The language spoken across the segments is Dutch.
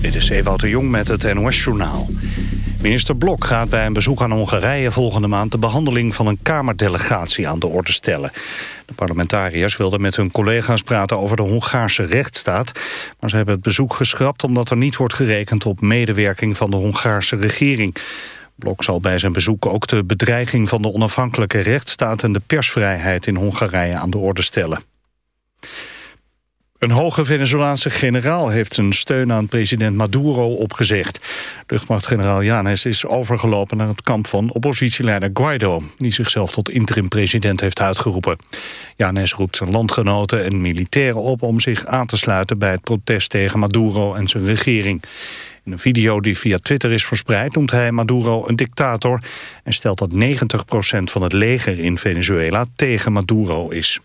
Dit is Ewout de Jong met het NOS-journaal. Minister Blok gaat bij een bezoek aan Hongarije volgende maand... de behandeling van een Kamerdelegatie aan de orde stellen. De parlementariërs wilden met hun collega's praten over de Hongaarse rechtsstaat... maar ze hebben het bezoek geschrapt omdat er niet wordt gerekend... op medewerking van de Hongaarse regering. Blok zal bij zijn bezoek ook de bedreiging van de onafhankelijke rechtsstaat... en de persvrijheid in Hongarije aan de orde stellen. Een hoge Venezolaanse generaal heeft zijn steun aan president Maduro opgezegd. Luchtmachtgeneraal Janes is overgelopen naar het kamp van oppositieleider Guaido... die zichzelf tot interim-president heeft uitgeroepen. Janes roept zijn landgenoten en militairen op om zich aan te sluiten... bij het protest tegen Maduro en zijn regering. In een video die via Twitter is verspreid noemt hij Maduro een dictator... en stelt dat 90% van het leger in Venezuela tegen Maduro is.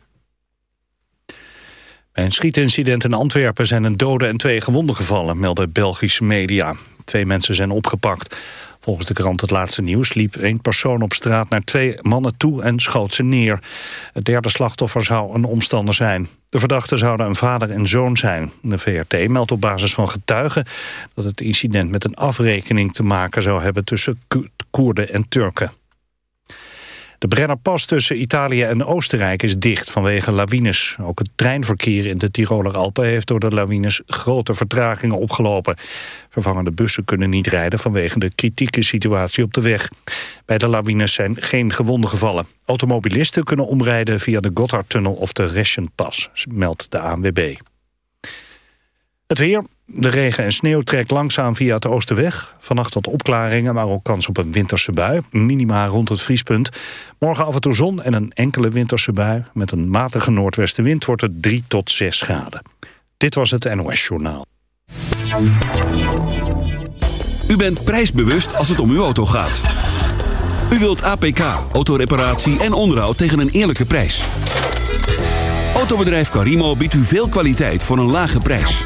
Een schietincident in Antwerpen zijn een dode en twee gewonden gevallen, melden Belgische media. Twee mensen zijn opgepakt. Volgens de krant Het Laatste Nieuws liep één persoon op straat naar twee mannen toe en schoot ze neer. Het derde slachtoffer zou een omstander zijn. De verdachten zouden een vader en zoon zijn. De VRT meldt op basis van getuigen dat het incident met een afrekening te maken zou hebben tussen Koerden en Turken. De Brennerpas tussen Italië en Oostenrijk is dicht vanwege lawines. Ook het treinverkeer in de Tiroler Alpen heeft door de lawines grote vertragingen opgelopen. Vervangende bussen kunnen niet rijden vanwege de kritieke situatie op de weg. Bij de lawines zijn geen gewonden gevallen. Automobilisten kunnen omrijden via de Gotthardtunnel of de Reschenpas, meldt de ANWB. Het weer, de regen en sneeuw trekt langzaam via het oostenweg. Vannacht wat opklaringen, maar ook kans op een winterse bui. Minima rond het vriespunt. Morgen af en toe zon en een enkele winterse bui. Met een matige noordwestenwind wordt het 3 tot 6 graden. Dit was het NOS Journaal. U bent prijsbewust als het om uw auto gaat. U wilt APK, autoreparatie en onderhoud tegen een eerlijke prijs. Autobedrijf Carimo biedt u veel kwaliteit voor een lage prijs.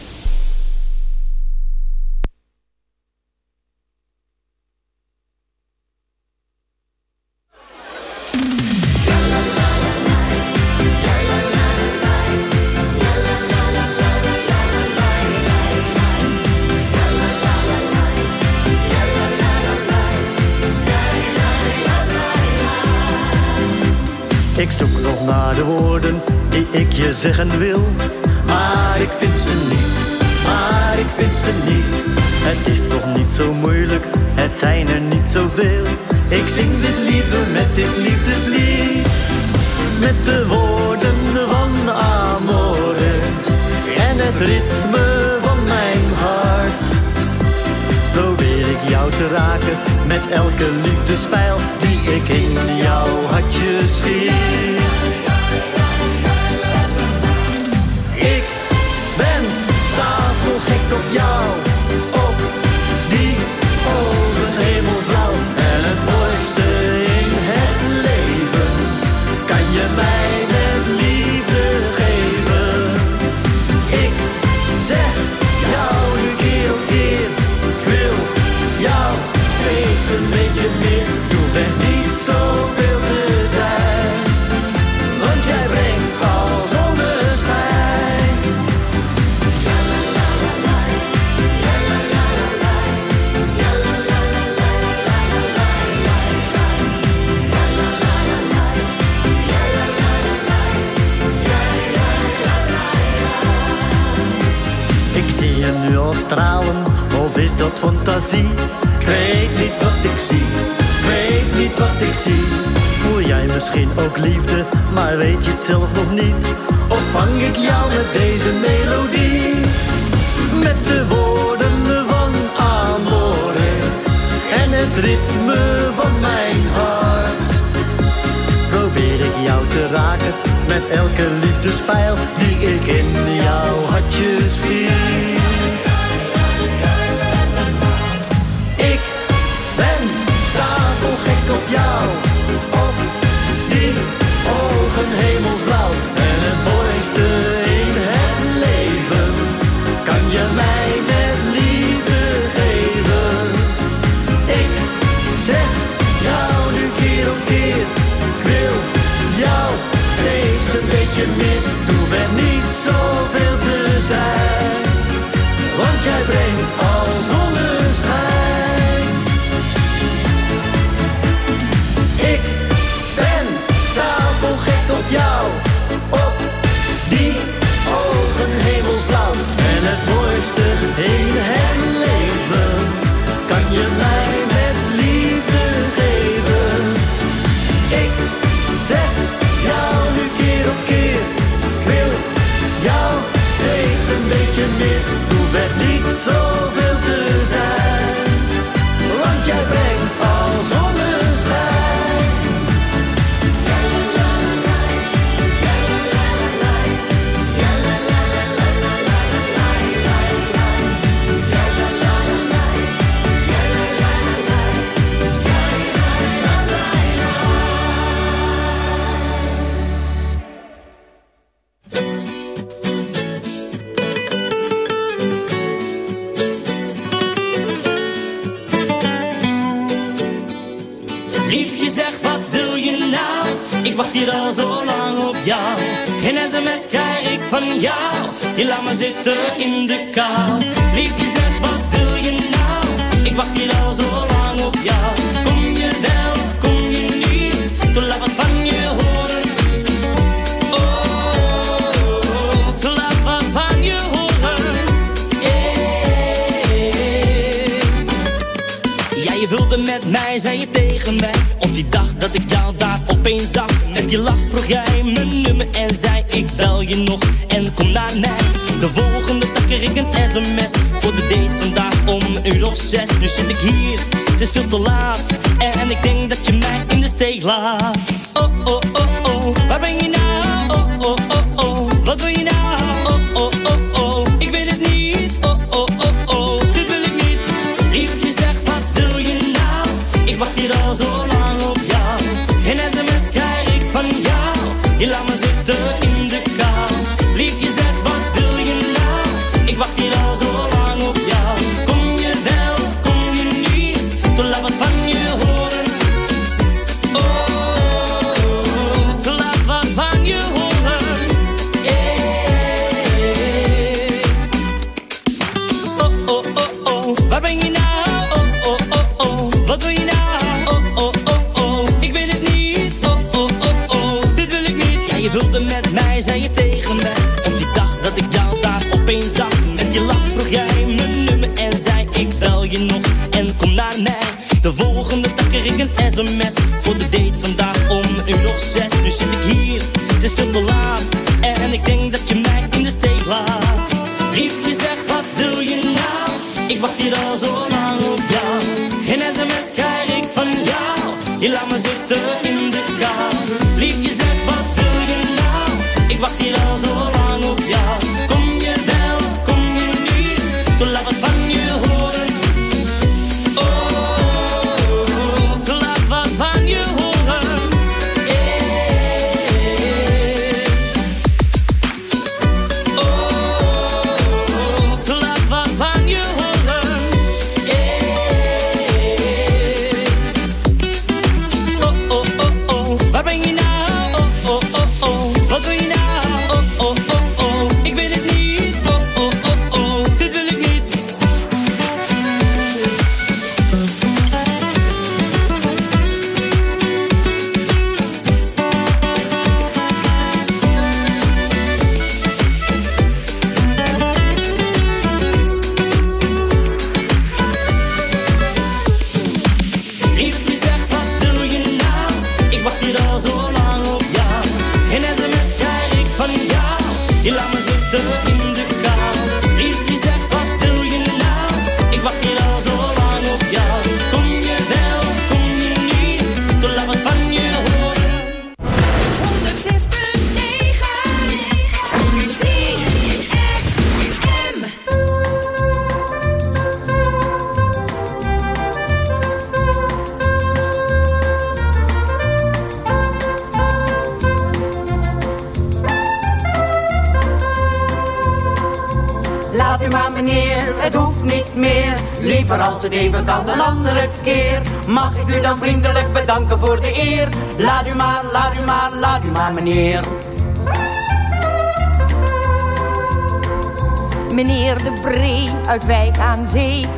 zeggen wil. Maar ik vind ze niet, maar ik vind ze niet. Het is toch niet zo moeilijk, het zijn er niet zoveel. Ik zing dit liever met dit liefdeslied. Met de woorden van Amore en het ritme van mijn hart. Probeer ik jou te raken met elke liefdespijl die ik in jouw hartje schiet.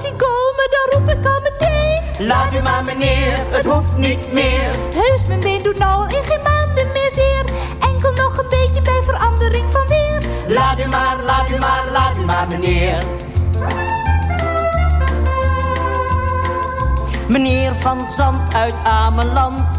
maar als ik hem zie komen, dan roep ik al meteen. Laat u maar meneer, het hoeft niet meer. Heus, mijn been doet nou al in geen maanden meer zeer. Enkel nog een beetje bij verandering van weer. Laat u maar, laat u maar, laat u maar meneer. Meneer Van Zand uit Ameland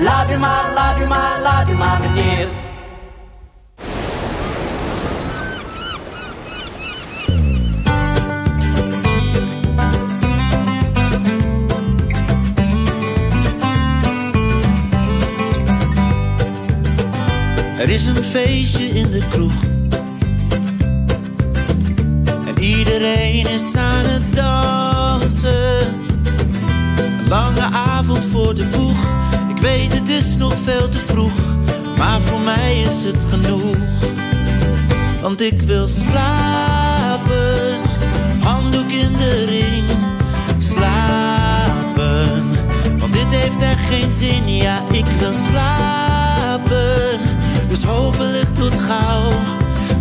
Laat u maar, laat laat u maar meneer. Er is een feestje in de kroeg. En iedereen is aan het dansen. Een lange avond voor de boeg. Weet het is nog veel te vroeg. Maar voor mij is het genoeg. Want ik wil slapen. Handdoek in de ring. Slapen. Want dit heeft echt geen zin. Ja, ik wil slapen. Dus hopelijk tot gauw.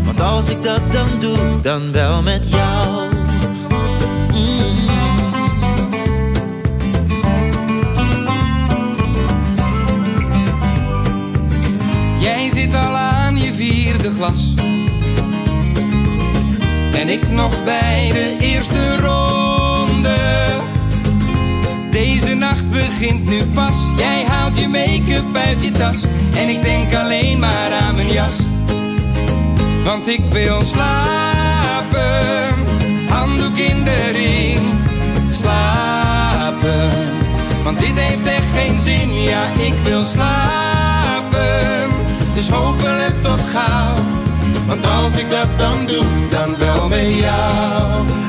Want als ik dat dan doe, dan wel met jou. Jij zit al aan je vierde glas. En ik nog bij de eerste ronde. Deze nacht begint nu pas. Jij haalt je make-up uit je tas. En ik denk alleen maar aan mijn jas. Want ik wil slapen. Handdoek in de ring. Slapen. Want dit heeft echt geen zin. Ja, ik wil slapen dus hopelijk tot gauw. Want als ik dat dan doe, dan wel met jou.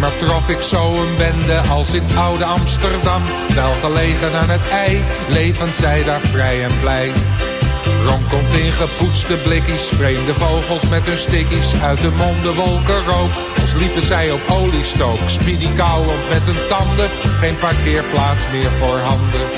Nimmer trof ik zo een bende als in oude Amsterdam. Wel gelegen aan het ei, levend zij daar vrij en blij. komt in gepoetste blikjes, vreemde vogels met hun stickies. Uit de monden wolken rook, als liepen zij op oliestook. Speedy kauwend met hun tanden, geen parkeerplaats meer voor handen.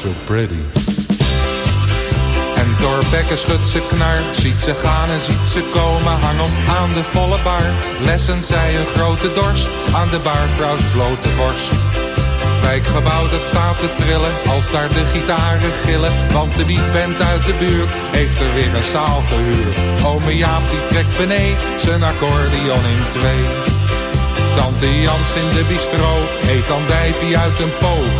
So pretty. En door bekken schudt ze knar, ziet ze gaan en ziet ze komen. Hang op aan de volle bar, lessen zij een grote dorst aan de barvrouws blote borst. Het wijkgebouw dat staat te trillen als daar de gitaren gillen. Want de beatband uit de buurt heeft er weer een zaal gehuurd. Ome Jaap die trekt beneden zijn accordeon in twee. Tante Jans in de bistro eet andijvie uit een poog.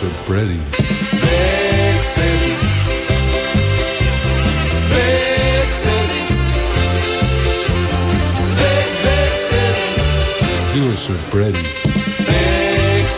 So pretty. Big city. Big city. Big, big city. You're so pretty. Big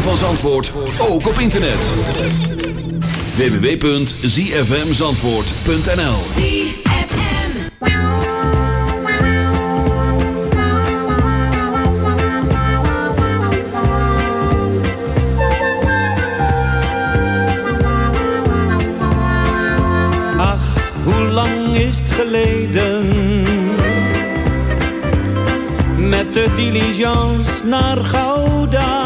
van Zandvoort ook op internet. www.zfmzandvoort.nl Ach, hoe lang is het geleden? Met de diligence naar Gouda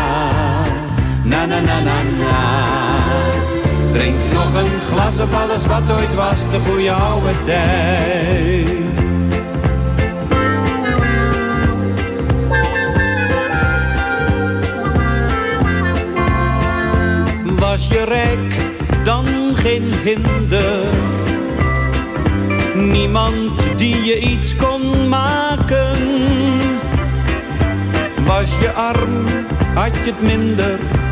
na na na na na. Drink nog een glas op alles wat ooit was, de goede oude tijd. Was je rijk, dan geen hinder. Niemand die je iets kon maken. Was je arm, had je het minder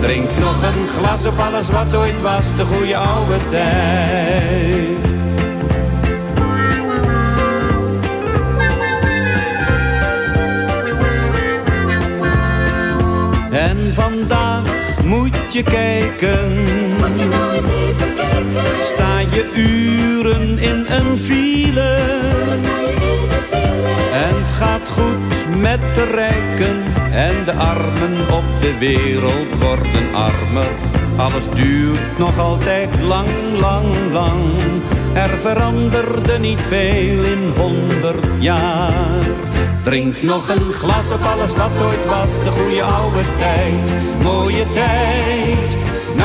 Drink nog een glas op alles wat ooit was, de goede oude tijd. En vandaag moet je kijken. Moet je nou eens even kijken. Je uren in een file. En het gaat goed met de rijken en de armen op de wereld worden armer. Alles duurt nog altijd lang, lang, lang. Er veranderde niet veel in honderd jaar. Drink nog een glas op alles wat ooit was, de goede oude tijd. Mooie tijd.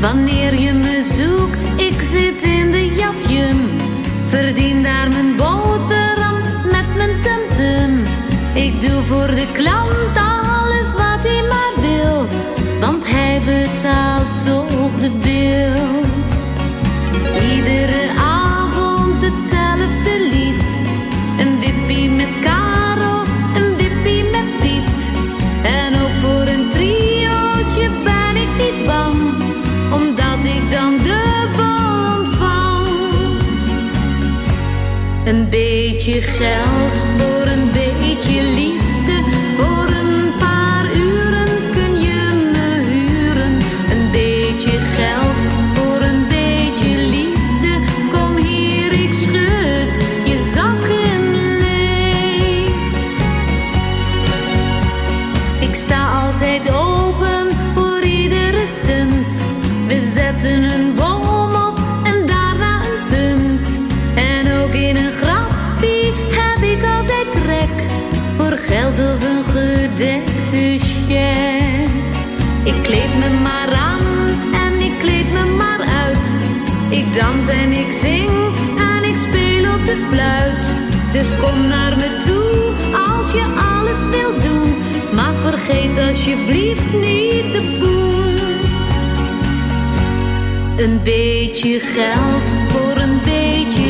Wanneer je me zoekt, ik zit in de japjum. Verdien daar mijn boterham met mijn tumtum. Ik doe voor de klant je geld. Vergeet alsjeblieft niet de poen. Een beetje geld voor een beetje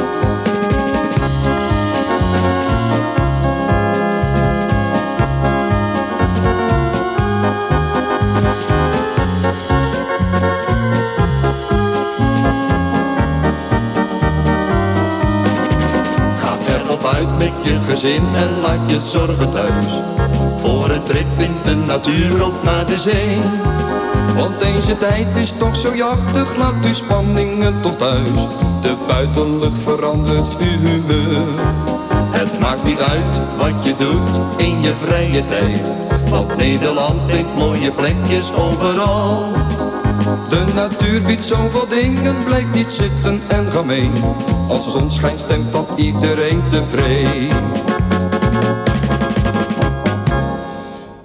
Gezin en laat je zorgen thuis. Voor een trip in de natuur of naar de zee. Want deze tijd is toch zo jachtig, laat uw spanningen tot thuis. De buitenlucht verandert uw humeur. Het maakt niet uit wat je doet in je vrije tijd. Want Nederland heeft mooie plekjes overal. De natuur biedt zoveel dingen, blijf niet zitten en ga mee. Als de zon schijnt stemt dat iedereen tevreden.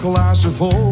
Glazen vol.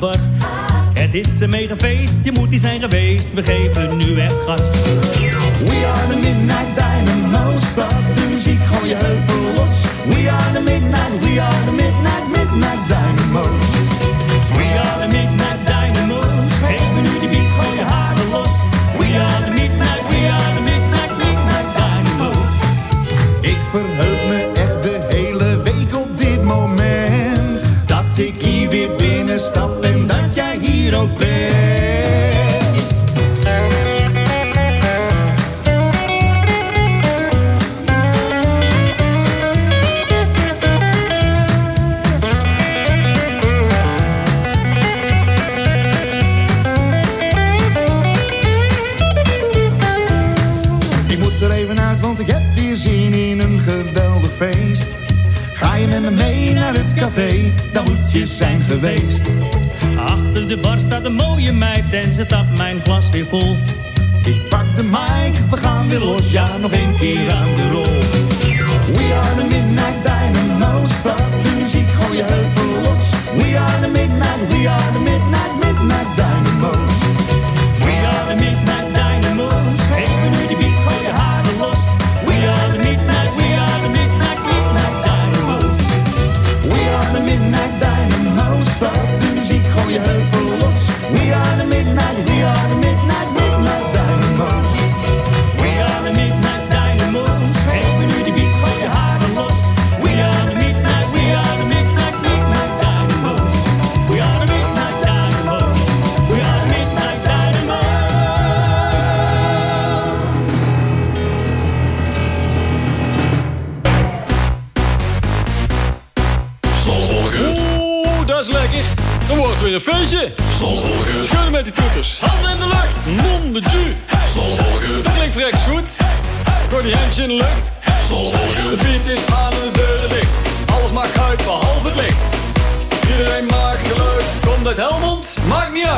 Het is een mega feest, je moet die zijn geweest, we geven nu echt gas. We are the Midnight Dynamo's, start de muziek, gooi je heupen los. We are the Midnight, we are the Midnight, Midnight Dynamo's. We are the Midnight Dynamo's, geef me nu die beat, gooi je haren los. We are the Midnight, we are the Midnight, Midnight Dynamo's. Ik verheug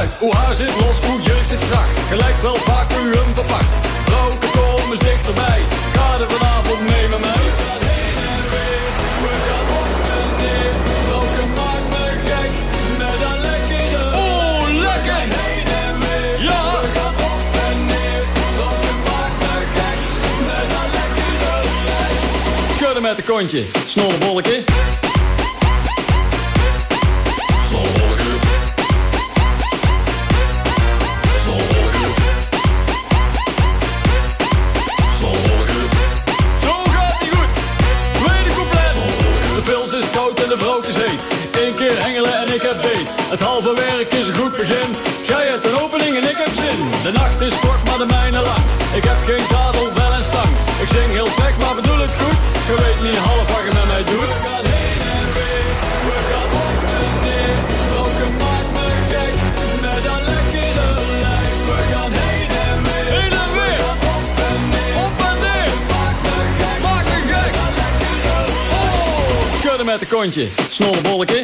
uit. Hoe haar zit los, hoe jurk zit strak. Gelijk wel hem verpakt. Vrouwke, kom eens dichterbij. Ga er vanavond mee met mij. We gaan op en neer. Vrouwke maakt me gek. Met een lekkere Oeh, lekker! Ja! We gaan op en neer. Vrouwke maakt me gek. Met een lekkere Schudden met de kontje. Snollebolletje. Het halve werk is een goed begin. Gij hebt een opening en ik heb zin. De nacht is kort, maar de mijne lang. Ik heb geen zadel, wel een stang. Ik zing heel slecht, maar bedoel het goed. Je weet niet half wat je met mij doet. We gaan heen en weer. We gaan op en neer. Welke maakt me gek. Met een lekkere lijf. We gaan heen en weer. Heen en weer. We gaan op en neer. Op en neer. Maakt me gek. Maakt me gek. Oh. Schudden met de kontje. Snollebolletje.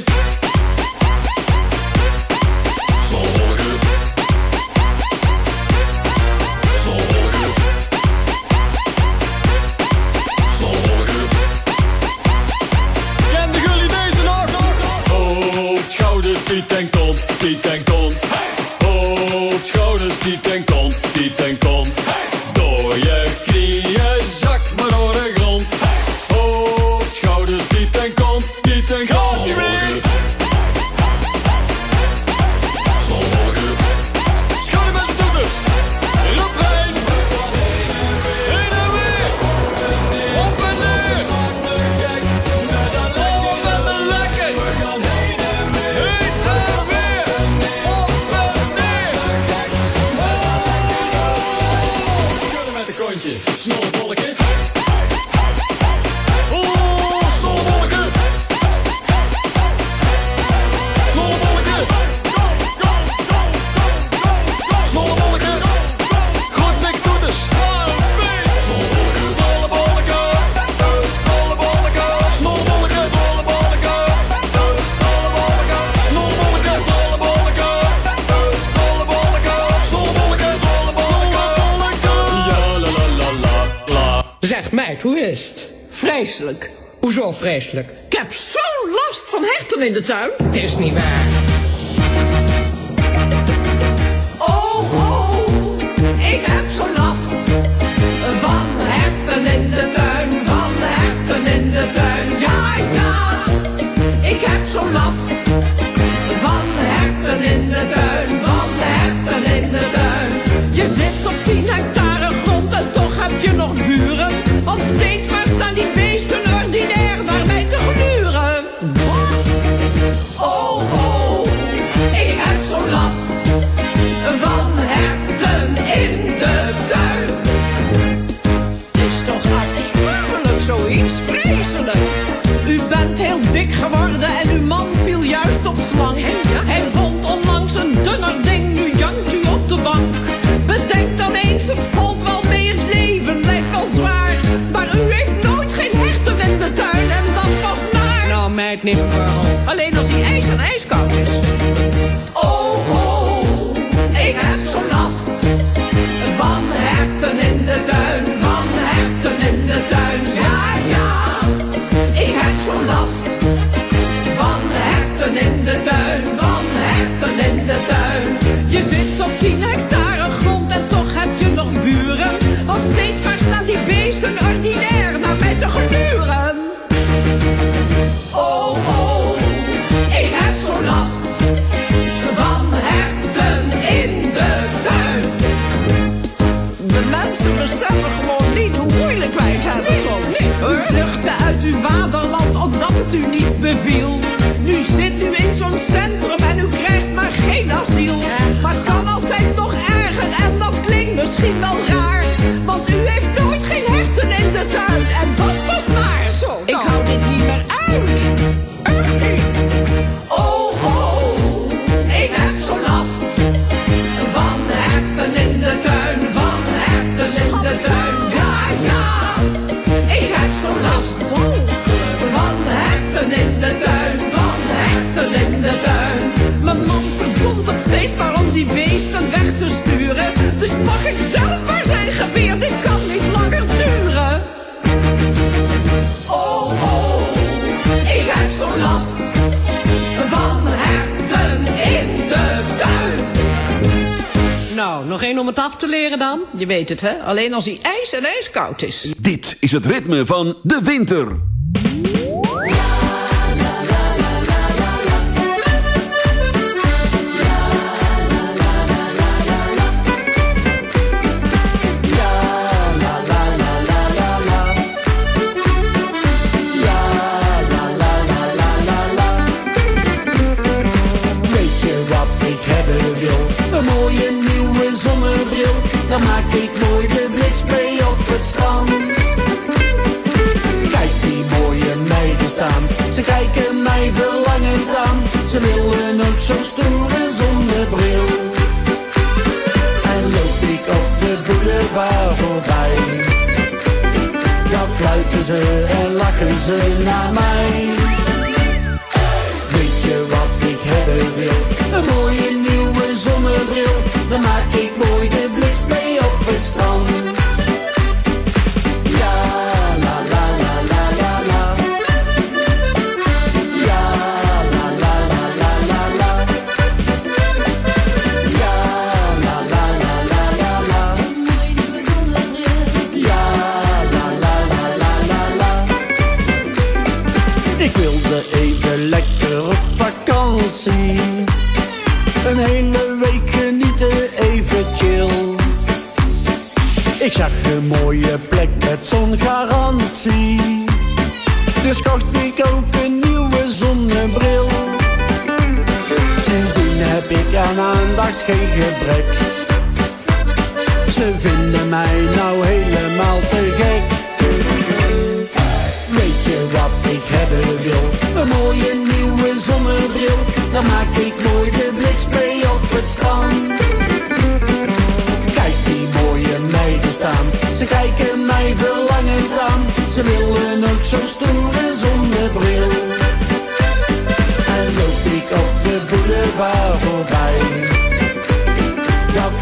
Hoezo vreselijk? Ik heb zo'n last van hechten in de tuin. Het is niet waar. nipples. je weet het hè. Alleen als hij ijs en ijskoud is. Dit is het ritme van de winter.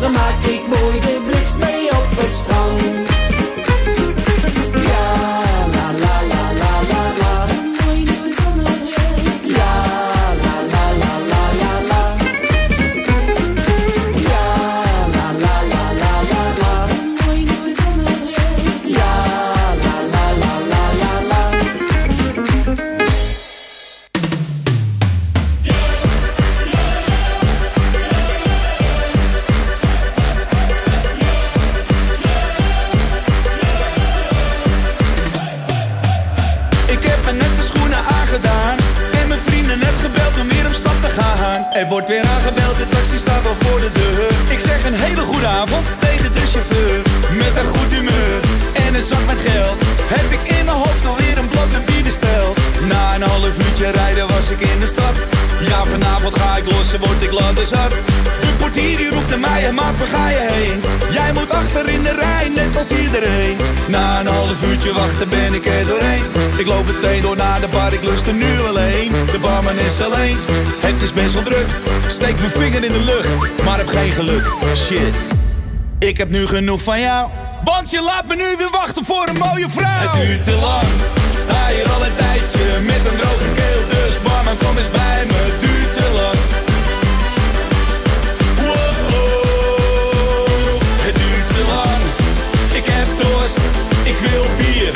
Dan maak ik mooi de blitz mee op het strand. Half uurtje rijden was ik in de stad. Ja, vanavond ga ik lossen, word ik zat. De portier die roept naar mij, en maat, waar ga je heen? Jij moet achter in de rij, net als iedereen. Na een half uurtje wachten ben ik er doorheen. Ik loop meteen door naar de bar, ik lust er nu alleen. De barman is alleen, het is best wel druk. Steek mijn vinger in de lucht, maar heb geen geluk. Shit, ik heb nu genoeg van jou Want je laat me nu weer wachten voor een mooie vrouw. Het duurt te lang, sta hier al een tijdje Met een droge keel, dus barman kom eens bij me. Het duurt te lang. Wow, het duurt te lang. Ik heb dorst, ik wil bier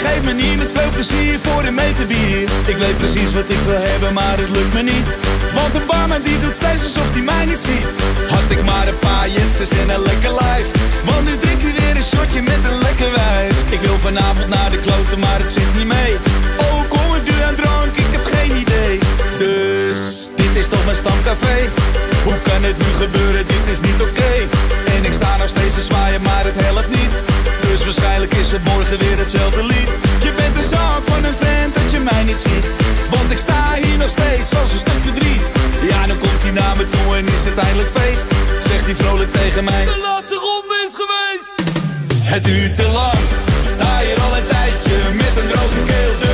Ik geef me niet met veel plezier voor een meter bier. Ik weet precies wat ik wil hebben, maar het lukt me niet. Want de barman die doet steeds alsof hij mij niet ziet. Had ik maar een paar jetsers en een lekker lijf. Want nu drinkt hij weer een shotje met een lekker wijf. Ik wil vanavond naar de kloten, maar het zit niet mee. Oh, kom het nu aan drank, ik heb geen idee. Dus, dit is toch mijn stamcafé. Hoe kan het nu gebeuren, dit is niet oké En ik sta nog steeds te zwaaien, maar het helpt niet. Dus waarschijnlijk is het morgen weer hetzelfde lied. Je bent de zaak van een vent dat je mij niet ziet. Want ik sta hier nog steeds als een stuk verdriet. Ja, dan komt hij naar me toe en is het eindelijk feest. Zegt hij vrolijk tegen mij. De laatste ronde is geweest. Het duurt te lang. Sta hier al een tijdje met een droge keel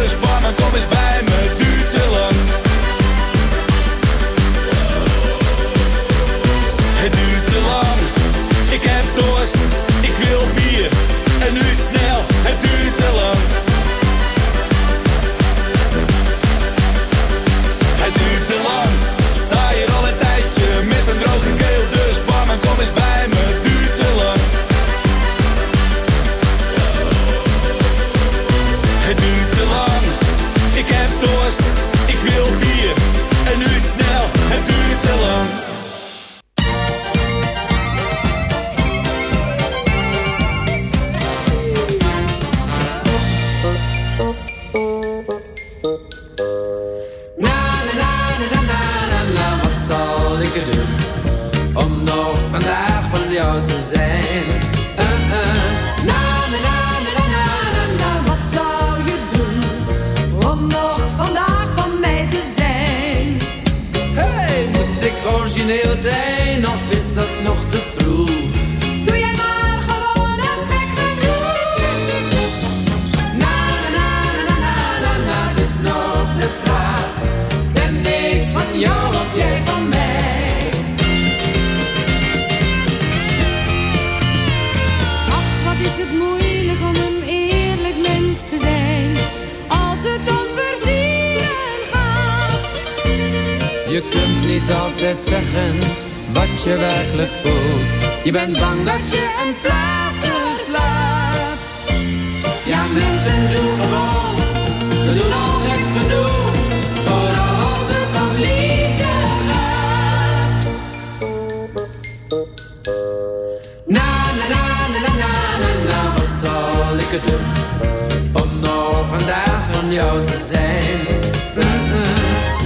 Om nog vandaag van jou te zijn. Na, na,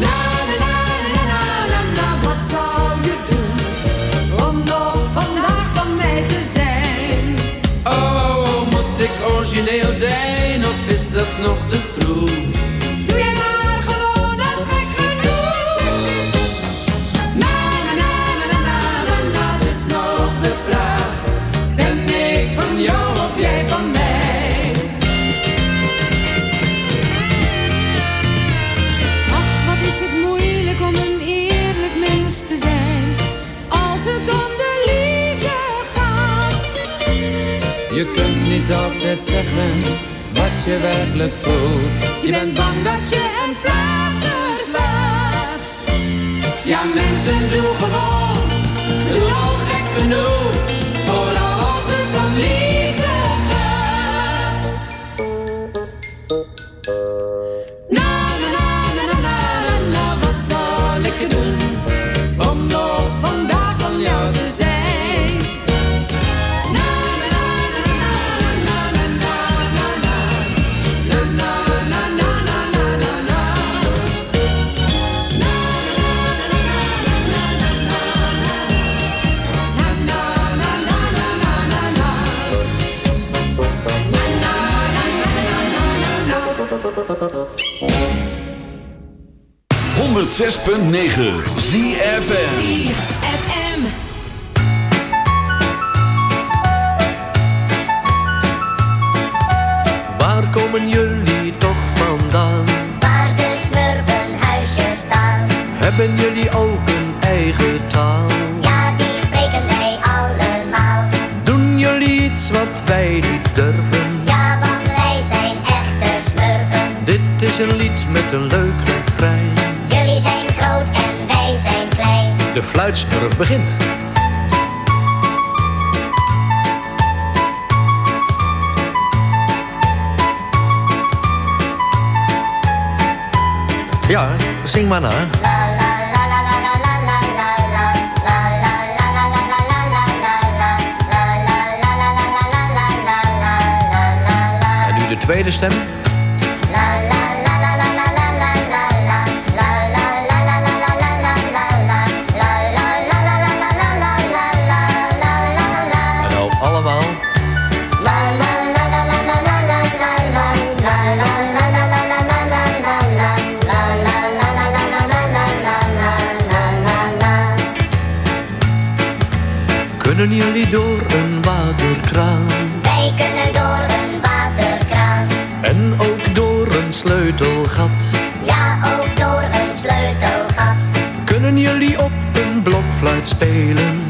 na, na, na, na, na, wat zal je doen? Om nog vandaag van mij te zijn. Oh, oh, oh, moet ik origineel zijn of is dat nog te vroeg? Altijd zeggen wat je werkelijk voelt. Je bent bang dat je een flater slaat. Ja, mensen, doe gewoon, doe al gek genoeg. Vooral als het liefde 106.9 ZFM. Waar komen jullie toch vandaan? Waar de smurfenhuisjes staan. Hebben jullie ook een eigen taal? Ja, die spreken wij allemaal. Doen jullie iets wat wij niet durven? Ja, want wij zijn echte smurfen. Dit is een lied met een leuk fluitsmurf begint. Ja, zing maar na. En nu de tweede stem. Kunnen jullie door een waterkraan? Wij kunnen door een waterkraan. En ook door een sleutelgat. Ja, ook door een sleutelgat. Kunnen jullie op een blokfluit spelen?